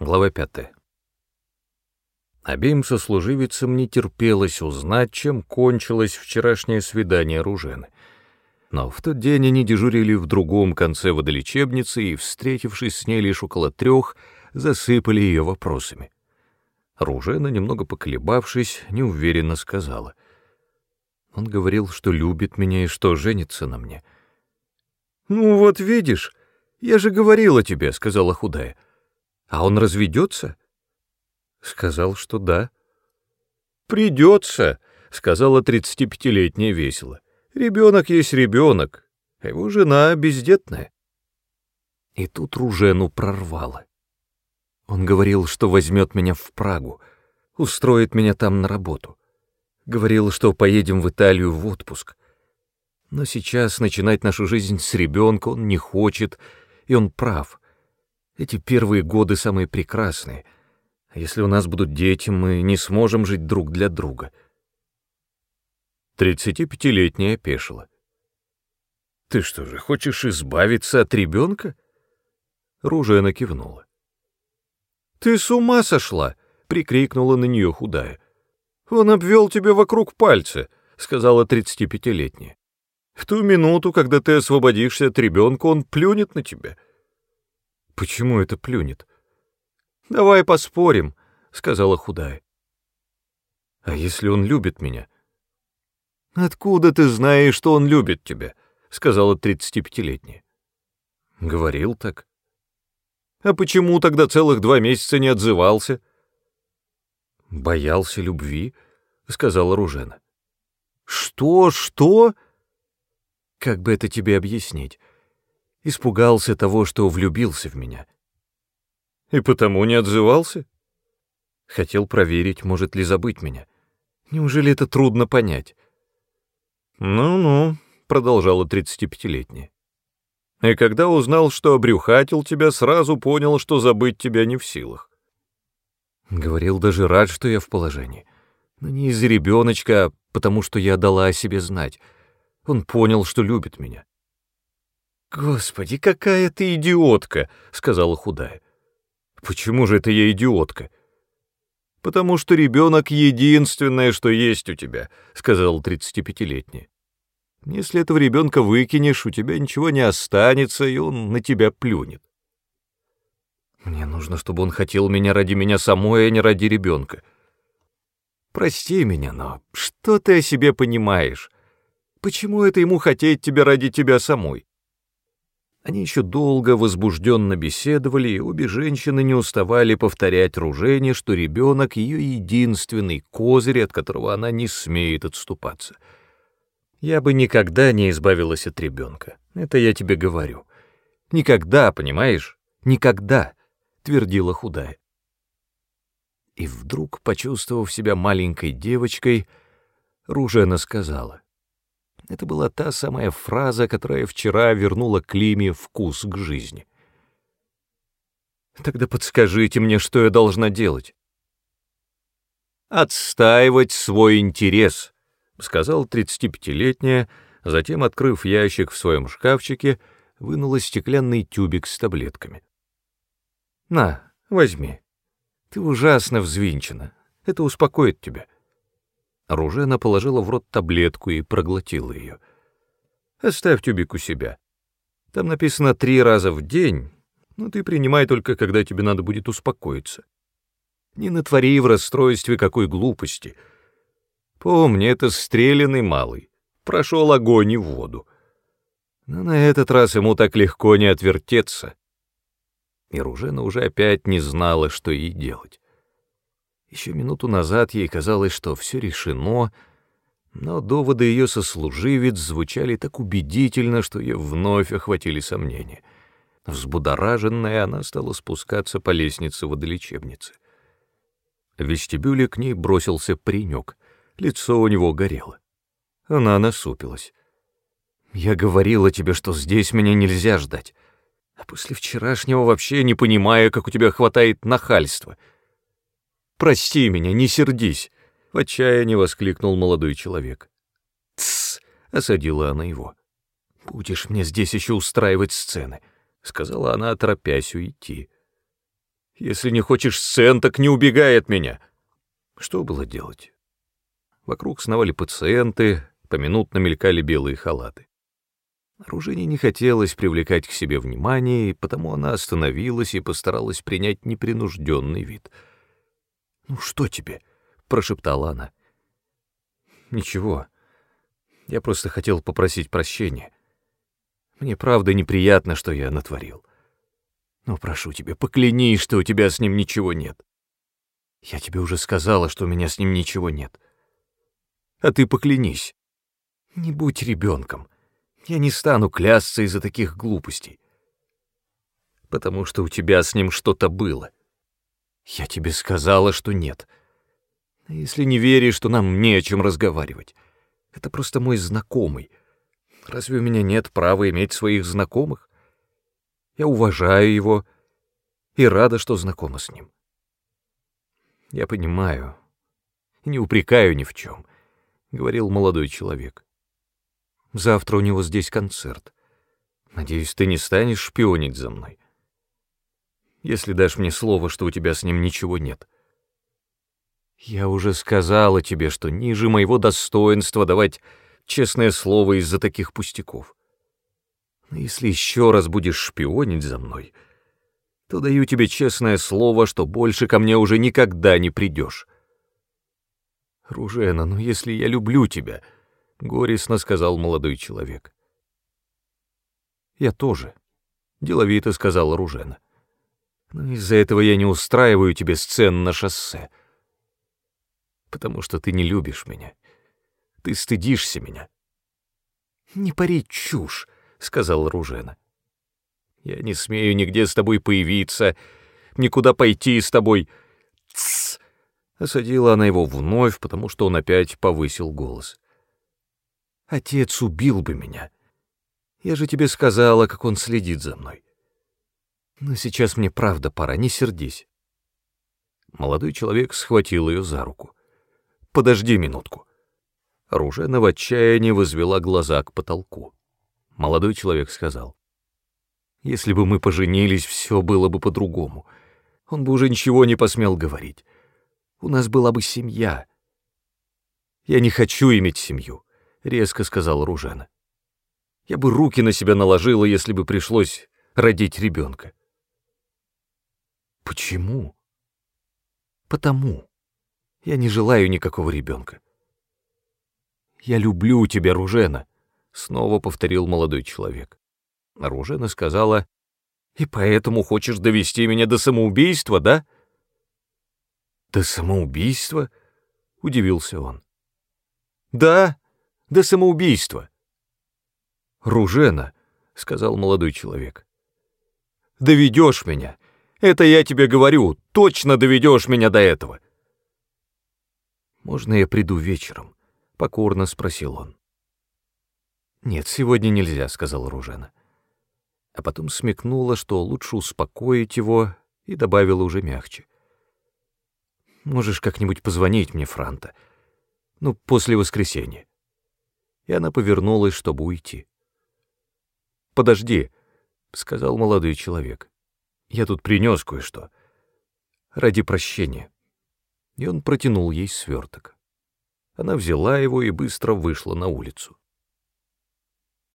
Глава 5. Обеим сослуживицам не терпелось узнать, чем кончилось вчерашнее свидание Ружены. Но в тот день они дежурили в другом конце водолечебницы и, встретившись с ней лишь около трех, засыпали ее вопросами. Ружена, немного поколебавшись, неуверенно сказала. Он говорил, что любит меня и что женится на мне. «Ну вот видишь, я же говорила тебе», — сказала худая. А он разведется? Сказал, что да. Придется, сказала тридцатипятилетняя весело. Ребенок есть ребенок, а его жена бездетная. И тут Ружену прорвало. Он говорил, что возьмет меня в Прагу, устроит меня там на работу. Говорил, что поедем в Италию в отпуск. Но сейчас начинать нашу жизнь с ребенка он не хочет, и он прав. Эти первые годы самые прекрасные. А если у нас будут дети, мы не сможем жить друг для друга. Тридцатипятилетняя опешила. «Ты что же, хочешь избавиться от ребенка?» Ружена кивнула. «Ты с ума сошла!» — прикрикнула на нее худая. «Он обвел тебя вокруг пальца», — сказала тридцатипятилетняя. «В ту минуту, когда ты освободишься от ребенка, он плюнет на тебя». Почему это плюнет? Давай поспорим, сказала худая. А если он любит меня? Откуда ты знаешь, что он любит тебя? сказала тридцатипятилетняя. Говорил так. А почему тогда целых два месяца не отзывался? Боялся любви, сказала Ружена. Что, что? Как бы это тебе объяснить? Испугался того, что влюбился в меня. И потому не отзывался? Хотел проверить, может ли забыть меня. Неужели это трудно понять? «Ну-ну», — продолжала тридцатипятилетняя. «И когда узнал, что обрюхатил тебя, сразу понял, что забыть тебя не в силах». Говорил даже рад, что я в положении. Но не из-за ребеночка, а потому что я дала о себе знать. Он понял, что любит меня. «Господи, какая ты идиотка!» — сказала худая. «Почему же это я идиотка?» «Потому что ребенок — единственное, что есть у тебя», — сказала тридцатипятилетняя. «Если этого ребенка выкинешь, у тебя ничего не останется, и он на тебя плюнет». «Мне нужно, чтобы он хотел меня ради меня самой, а не ради ребенка». «Прости меня, но что ты о себе понимаешь? Почему это ему хотеть тебя ради тебя самой?» Они еще долго возбужденно беседовали, и обе женщины не уставали повторять Ружене, что ребенок — ее единственный козырь, от которого она не смеет отступаться. «Я бы никогда не избавилась от ребенка, это я тебе говорю. Никогда, понимаешь? Никогда!» — твердила худая. И вдруг, почувствовав себя маленькой девочкой, Ружена сказала. Это была та самая фраза, которая вчера вернула Климе вкус к жизни. «Тогда подскажите мне, что я должна делать?» «Отстаивать свой интерес», — сказал тридцатипятилетняя, затем, открыв ящик в своем шкафчике, вынула стеклянный тюбик с таблетками. «На, возьми. Ты ужасно взвинчена. Это успокоит тебя». Ружена положила в рот таблетку и проглотила ее. «Оставь тюбик у себя. Там написано три раза в день, но ты принимай только, когда тебе надо будет успокоиться. Не натвори в расстройстве какой глупости. Помни, это стрелянный малый, прошел огонь и воду. Но на этот раз ему так легко не отвертеться». И Ружена уже опять не знала, что ей делать. Еще минуту назад ей казалось, что все решено, но доводы ее сослуживец звучали так убедительно, что ее вновь охватили сомнения. Взбудораженная, она стала спускаться по лестнице водолечебницы. В вестибюле к ней бросился паренек, лицо у него горело. Она насупилась. «Я говорила тебе, что здесь меня нельзя ждать, а после вчерашнего вообще не понимаю, как у тебя хватает нахальства». Прости меня, не сердись!» — в отчаянии воскликнул молодой человек. «Тссс!» — осадила она его. «Будешь мне здесь еще устраивать сцены», — сказала она, торопясь уйти. Если не хочешь сцен, так не убегай от меня. Что было делать? Вокруг сновали пациенты, поминутно мелькали белые халаты. Ружине не хотелось привлекать к себе внимание, потому она остановилась и постаралась принять непринужденный вид. «Ну что тебе?» — прошептала она. «Ничего. Я просто хотел попросить прощения. Мне правда неприятно, что я натворил. Но прошу тебя, поклянись, что у тебя с ним ничего нет. Я тебе уже сказала, что у меня с ним ничего нет. А ты поклянись. Не будь ребенком. Я не стану клясться из-за таких глупостей. Потому что у тебя с ним что-то было. Я тебе сказала, что нет. Если не веришь, то нам не о чем разговаривать. Это просто мой знакомый. Разве у меня нет права иметь своих знакомых? Я уважаю его и рада, что знакома с ним. Я понимаю, не упрекаю ни в чем, — говорил молодой человек. Завтра у него здесь концерт. Надеюсь, ты не станешь шпионить за мной. Если дашь мне слово, что у тебя с ним ничего нет. Я уже сказала тебе, что ниже моего достоинства давать честное слово из-за таких пустяков. Но если еще раз будешь шпионить за мной, то даю тебе честное слово, что больше ко мне уже никогда не придешь. Ружена, ну если я люблю тебя, — горестно сказал молодой человек. Я тоже, — деловито сказал Ружена. Но из-за этого я не устраиваю тебе сцен на шоссе. Потому что ты не любишь меня. Ты стыдишься меня. Не пари чушь, — сказал Ружена. «Я не смею нигде с тобой появиться, никуда пойти с тобой». «Тссс!» — осадила она его вновь, потому что он опять повысил голос. «Отец убил бы меня. Я же тебе сказала, как он следит за мной. Но сейчас мне правда пора, не сердись». Молодой человек схватил ее за руку. «Подожди минутку». Ружена в отчаянии возвела глаза к потолку. Молодой человек сказал. «Если бы мы поженились, все было бы по-другому. Он бы уже ничего не посмел говорить. У нас была бы семья». «Я не хочу иметь семью», — резко сказал Ружена. «Я бы руки на себя наложила, если бы пришлось родить ребенка». «Почему?» «Потому. Я не желаю никакого ребенка. Я люблю тебя, Ружена». Снова повторил молодой человек. Ружена сказала, «И поэтому хочешь довести меня до самоубийства, да?» «До самоубийства?» — удивился он. «Да, до самоубийства». «Ружена», — сказал молодой человек, — «доведешь меня. Это я тебе говорю, точно доведешь меня до этого». «Можно я приду вечером?» — покорно спросил он. «Нет, сегодня нельзя», — сказала Ружена. А потом смекнула, что лучше успокоить его, и добавила уже мягче. «Можешь как-нибудь позвонить мне, Франта? Ну, после воскресенья». И она повернулась, чтобы уйти. «Подожди», — сказал молодой человек. «Я тут принес кое-что. Ради прощения». И он протянул ей сверток. Она взяла его и быстро вышла на улицу.